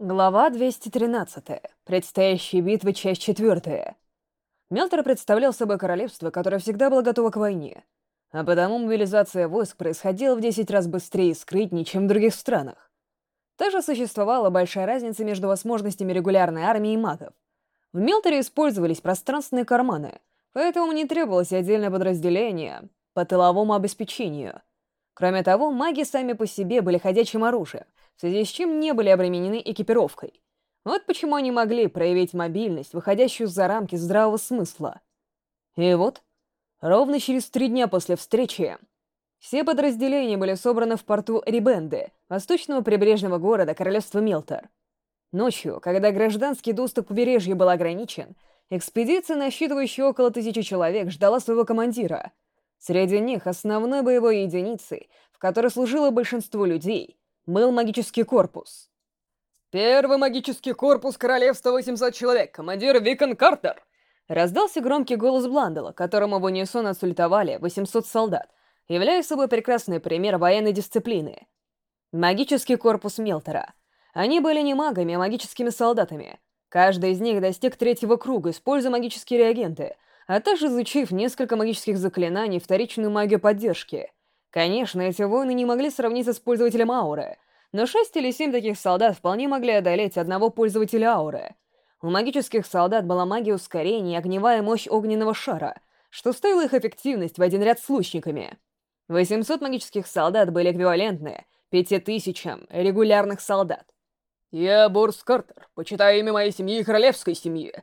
Глава 213. Предстоящая битва, часть 4. Мелтор представлял собой королевство, которое всегда было готово к войне, а потому мобилизация войск происходила в 10 раз быстрее и скрытнее, чем в других странах. Также существовала большая разница между возможностями регулярной армии и магов. В Мелторе использовались пространственные карманы, поэтому не требовалось отдельное подразделение по тыловому обеспечению. Кроме того, маги сами по себе были ходячим оружием, в связи с чем не были обременены экипировкой. Вот почему они могли проявить мобильность, выходящую за рамки здравого смысла. И вот, ровно через три дня после встречи, все подразделения были собраны в порту Рибенде, восточного прибрежного города Королевства Мелтор. Ночью, когда гражданский доступ к побережью был ограничен, экспедиция, насчитывающая около тысячи человек, ждала своего командира. Среди них основной боевой единицей, в которой служило большинство людей, был магический корпус. «Первый магический корпус Королевства 800 человек, командир Викон Картер!» Раздался громкий голос Бландела, которому в унисон отсультовали 800 солдат, являя собой прекрасный пример военной дисциплины. Магический корпус Мелтора. Они были не магами, а магическими солдатами. Каждый из них достиг третьего круга, используя магические реагенты, а также изучив несколько магических заклинаний вторичную магию поддержки — Конечно, эти воины не могли сравниться с пользователем ауры, но шесть или семь таких солдат вполне могли одолеть одного пользователя ауры. У магических солдат была магия ускорения и огневая мощь огненного шара, что ставило их эффективность в один ряд с лучниками. 800 магических солдат были эквивалентны 5000 регулярных солдат. «Я Борс Картер, почитаю имя моей семьи и королевской семьи».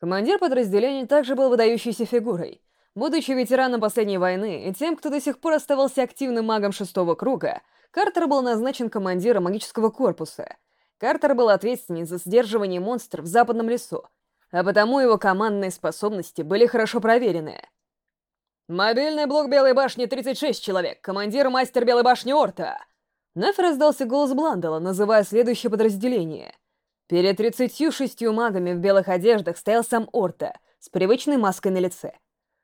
Командир подразделения также был выдающейся фигурой — Будучи ветераном последней войны и тем, кто до сих пор оставался активным магом шестого круга, Картер был назначен командиром магического корпуса. Картер был ответственен за сдерживание монстров в западном лесу, а потому его командные способности были хорошо проверены. «Мобильный блок Белой башни 36 человек, командир мастер Белой башни Орта!» Вновь раздался голос Бландела, называя следующее подразделение. Перед 36 магами в белых одеждах стоял сам Орта с привычной маской на лице.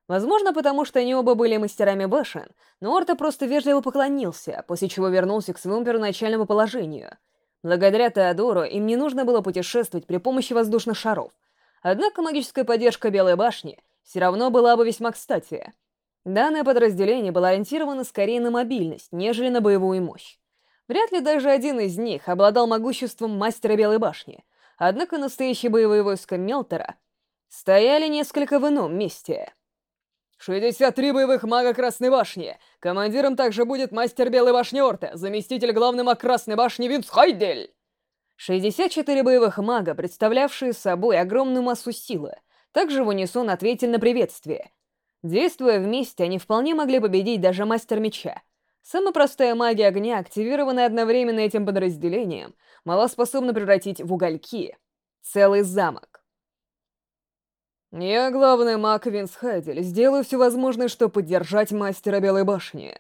Возможно, потому что они оба были мастерами башен, но Орта просто вежливо поклонился, после чего вернулся к своему первоначальному положению. Благодаря Теодору им не нужно было путешествовать при помощи воздушных шаров. Однако магическая поддержка Белой башни все равно была бы весьма кстати. Данное подразделение было ориентировано скорее на мобильность, нежели на боевую мощь. Вряд ли даже один из них обладал могуществом мастера Белой башни, однако настоящие боевые войска Мелтера стояли несколько в ином месте — 63 боевых мага Красной Башни. Командиром также будет мастер Белой Башни Орта, заместитель главный маг Красной Башни Винс Хайдель. 64 боевых мага, представлявшие собой огромную массу силы, также в унисон ответили на приветствие. Действуя вместе, они вполне могли победить даже мастер меча. Самая простая магия огня, активированная одновременно этим подразделением, мала способна превратить в угольки целый замок. «Я главный маг Винс Хайдель. Сделаю все возможное, чтобы поддержать мастера Белой Башни».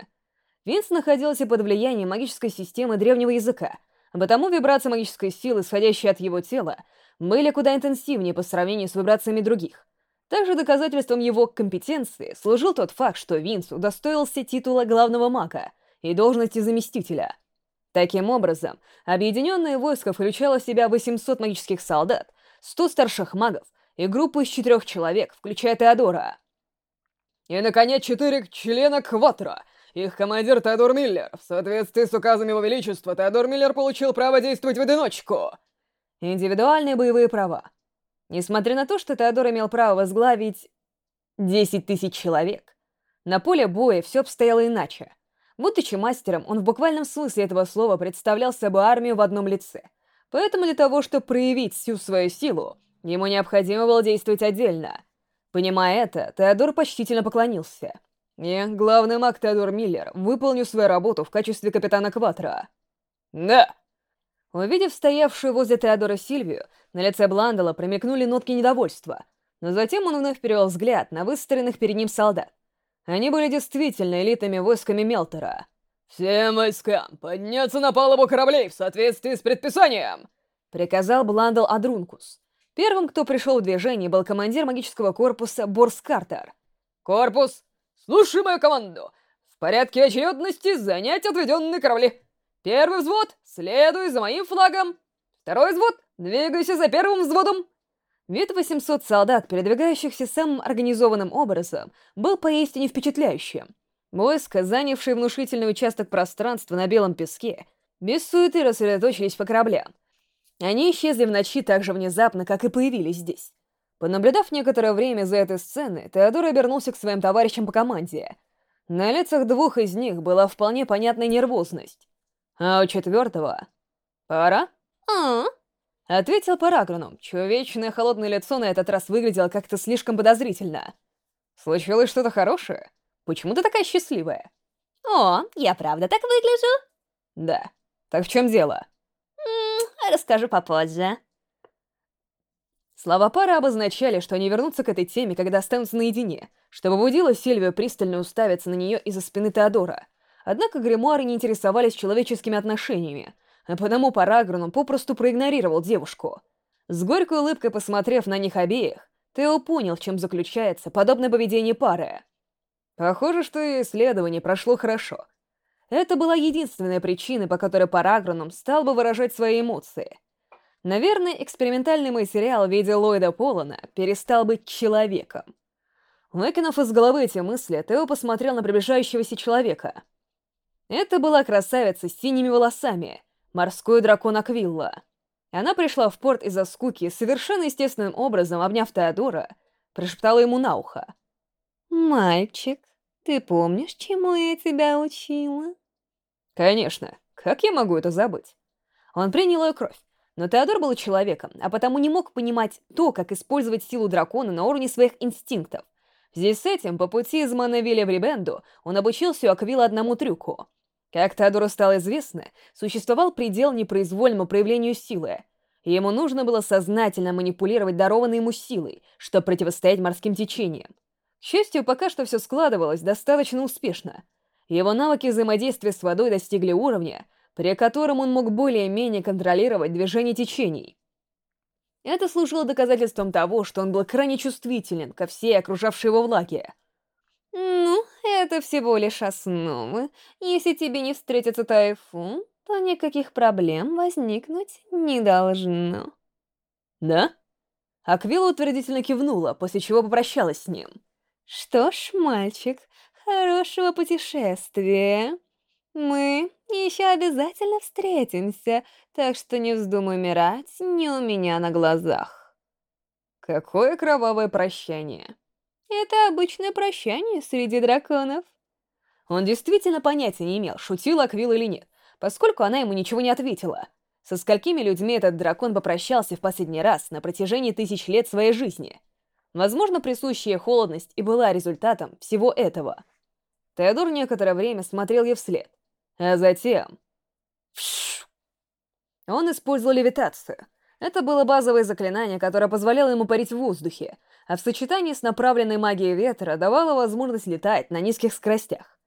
Винс находился под влиянием магической системы древнего языка, потому вибрации магической силы, исходящие от его тела, были куда интенсивнее по сравнению с вибрациями других. Также доказательством его компетенции служил тот факт, что Винс удостоился титула главного мага и должности заместителя. Таким образом, объединенное войско включало в себя 800 магических солдат, 100 старших магов, и группу из четырех человек, включая Теодора. И, наконец, четыре члена Кватра. Их командир Теодор Миллер. В соответствии с указом Его Величества, Теодор Миллер получил право действовать в одиночку. Индивидуальные боевые права. Несмотря на то, что Теодор имел право возглавить 10 тысяч человек, на поле боя все обстояло иначе. Будучи мастером, он в буквальном смысле этого слова представлял собой армию в одном лице. Поэтому для того, чтобы проявить всю свою силу, Ему необходимо было действовать отдельно. Понимая это, Теодор почтительно поклонился. «Я, главный маг Теодор Миллер, выполню свою работу в качестве капитана Кватра». «Да!» Увидев стоявшую возле Теодора Сильвию, на лице Бландела промелькнули нотки недовольства, но затем он вновь перевел взгляд на выстроенных перед ним солдат. Они были действительно элитами войсками Мелтора. «Всем войскам подняться на палубу кораблей в соответствии с предписанием!» — приказал Бландел Адрункус. Первым, кто пришел в движение, был командир магического корпуса Борс Картер. «Корпус, слушай мою команду! В порядке очередности занять отведенные корабли. Первый взвод, следуй за моим флагом. Второй взвод, двигайся за первым взводом!» Вид 800 солдат, передвигающихся самым организованным образом, был поистине впечатляющим. Войска, занявшие внушительный участок пространства на белом песке, без суеты рассредоточились по кораблям. Они исчезли в ночи так же внезапно, как и появились здесь. Понаблюдав некоторое время за этой сценой, Теодор обернулся к своим товарищам по команде. На лицах двух из них была вполне понятная нервозность. А у четвертого... «Пора?» «А?» — ответил Парагроном, чье вечное холодное лицо на этот раз выглядело как-то слишком подозрительно. «Случилось что-то хорошее? Почему ты такая счастливая?» «О, я правда так выгляжу?» «Да. Так в чем дело?» «Расскажу попозже». Слова пары обозначали, что они вернутся к этой теме, когда останутся наедине, что побудило Сильвию пристально уставиться на нее из-за спины Теодора. Однако гримуары не интересовались человеческими отношениями, а потому Парагроном попросту проигнорировал девушку. С горькой улыбкой посмотрев на них обеих, Тео понял, в чем заключается подобное поведение пары. Похоже, что и исследование прошло хорошо. Это была единственная причина, по которой Парагроном стал бы выражать свои эмоции. Наверное, экспериментальный материал в виде Ллойда Полана перестал быть человеком. Выкинув из головы эти мысли, Тео посмотрел на приближающегося человека. Это была красавица с синими волосами, морской дракон Аквилла. Она пришла в порт из-за скуки совершенно естественным образом, обняв Теодора, прошептала ему на ухо. «Мальчик, ты помнишь, чему я тебя учила?» «Конечно. Как я могу это забыть?» Он принял ее кровь, но Теодор был человеком, а потому не мог понимать то, как использовать силу дракона на уровне своих инстинктов. Здесь с этим, по пути из Манавиля в Рибенду, он обучился у Аквила одному трюку — как Теодору стало известно, существовал предел непроизвольному проявлению силы. И ему нужно было сознательно манипулировать дарованной ему силой, чтобы противостоять морским течениям. К счастью, пока что все складывалось достаточно успешно. Его навыки взаимодействия с водой достигли уровня, при котором он мог более-менее контролировать движение течений. Это служило доказательством того, что он был крайне чувствителен ко всей окружавшей его влаге. «Ну, это всего лишь основы. Если тебе не встретится тайфун, то никаких проблем возникнуть не должно». «Да?» Аквила утвердительно кивнула, после чего попрощалась с ним. «Что ж, мальчик, хорошего путешествия. Мы еще обязательно встретимся, так что не вздумай умирать не у меня на глазах». Какое кровавое прощание. Это обычное прощание среди драконов. Он действительно понятия не имел, шутил Аквил или нет, поскольку она ему ничего не ответила. Со сколькими людьми этот дракон попрощался в последний раз на протяжении тысяч лет своей жизни? Возможно, присущая холодность и была результатом всего этого. Теодор некоторое время смотрел ей вслед, а затем... Он использовал левитацию. Это было базовое заклинание, которое позволяло ему парить в воздухе, а в сочетании с направленной магией ветра давало возможность летать на низких скоростях.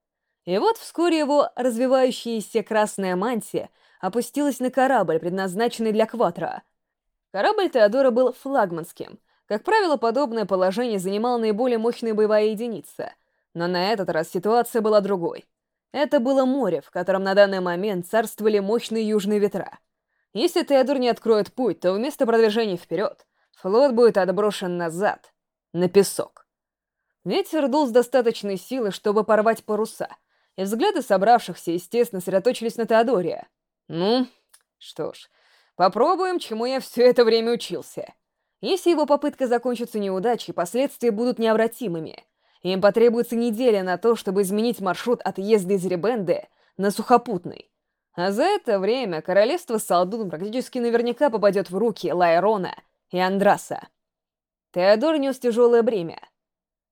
И вот вскоре его развивающаяся красная мантия опустилась на корабль, предназначенный для Кватра. Корабль Теодора был флагманским. Как правило, подобное положение занимала наиболее мощная боевая единица. Но на этот раз ситуация была другой. Это было море, в котором на данный момент царствовали мощные южные ветра. Если Теодор не откроет путь, то вместо продвижения вперед, флот будет отброшен назад, на песок. Ветер дул с достаточной силой, чтобы порвать паруса, и взгляды собравшихся, естественно, сосредоточились на Теодоре. Ну, что ж, попробуем, чему я все это время учился. Если его попытка закончится неудачей, последствия будут необратимыми. Им потребуется неделя на то, чтобы изменить маршрут отъезда из Ребенды на сухопутный. А за это время королевство Салдун практически наверняка попадет в руки Лайрона и Андраса. Теодор нес тяжелое бремя.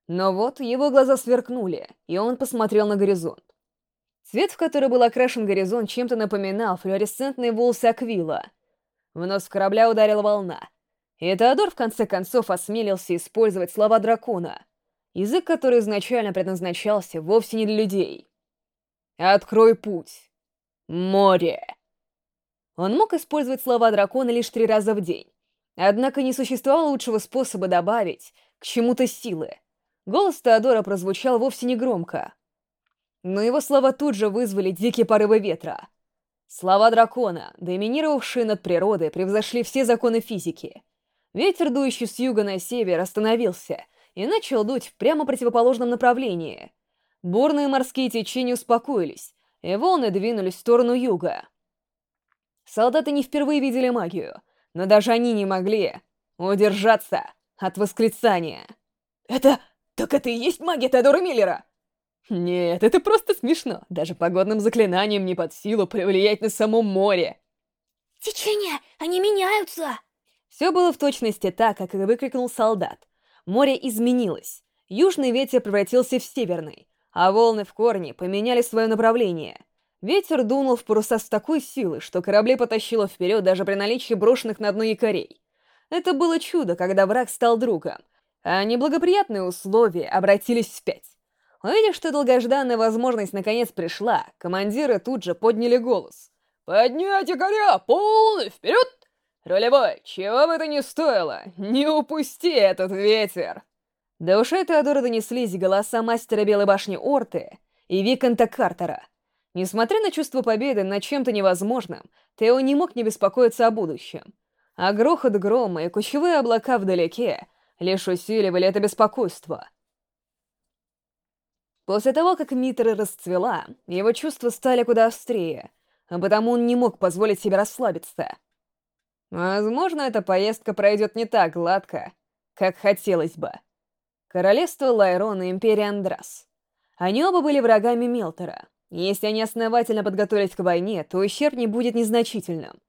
Но вот его глаза сверкнули, и он посмотрел на горизонт. Цвет, в который был окрашен горизонт, чем-то напоминал флуоресцентные волосы Аквила. В нос корабля ударила волна. И Теодор в конце концов осмелился использовать слова дракона, язык, который изначально предназначался вовсе не для людей. «Открой путь! Море!» Он мог использовать слова дракона лишь три раза в день. Однако не существовало лучшего способа добавить к чему-то силы. Голос Теодора прозвучал вовсе не громко. Но его слова тут же вызвали дикие порывы ветра. Слова дракона, доминировавшие над природой, превзошли все законы физики. Ветер, дующий с юга на север, остановился и начал дуть в прямо противоположном направлении. Бурные морские течения успокоились, и волны двинулись в сторону юга. Солдаты не впервые видели магию, но даже они не могли удержаться от восклицания. «Это... так это и есть магия Теодора Миллера!» Нет, это просто смешно. Даже погодным заклинанием не под силу повлиять на само море. Течения, они меняются! Все было в точности так, как и выкрикнул солдат. Море изменилось. Южный ветер превратился в северный, а волны в корне поменяли свое направление. Ветер дунул в паруса с такой силой, что корабли потащило вперед даже при наличии брошенных на дно якорей. Это было чудо, когда враг стал другом, а неблагоприятные условия обратились вспять. Увидев, что долгожданная возможность наконец пришла, командиры тут же подняли голос. «Поднять якоря! Полный вперед! Рулевой, чего бы это ни стоило, не упусти этот ветер!» До ушей Теодора донеслись голоса мастера Белой башни Орты и Виконта Картера. Несмотря на чувство победы над чем-то невозможным, Тео не мог не беспокоиться о будущем. А грохот грома и кучевые облака вдалеке лишь усиливали это беспокойство — После того, как Митра расцвела, его чувства стали куда острее, а потому он не мог позволить себе расслабиться. Возможно, эта поездка пройдет не так гладко, как хотелось бы. Королевство Лайрон и Империя Андрас. Они оба были врагами Мелтора. Если они основательно подготовились к войне, то ущерб не будет незначительным.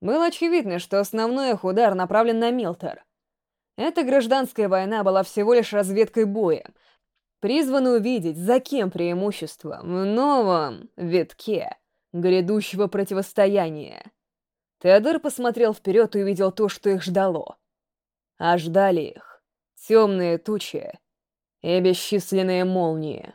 Было очевидно, что основной их удар направлен на Мелтор. Эта гражданская война была всего лишь разведкой боя, призваны увидеть, за кем преимущество в новом витке грядущего противостояния. Теодор посмотрел вперед и увидел то, что их ждало. А ждали их темные тучи и бесчисленные молнии.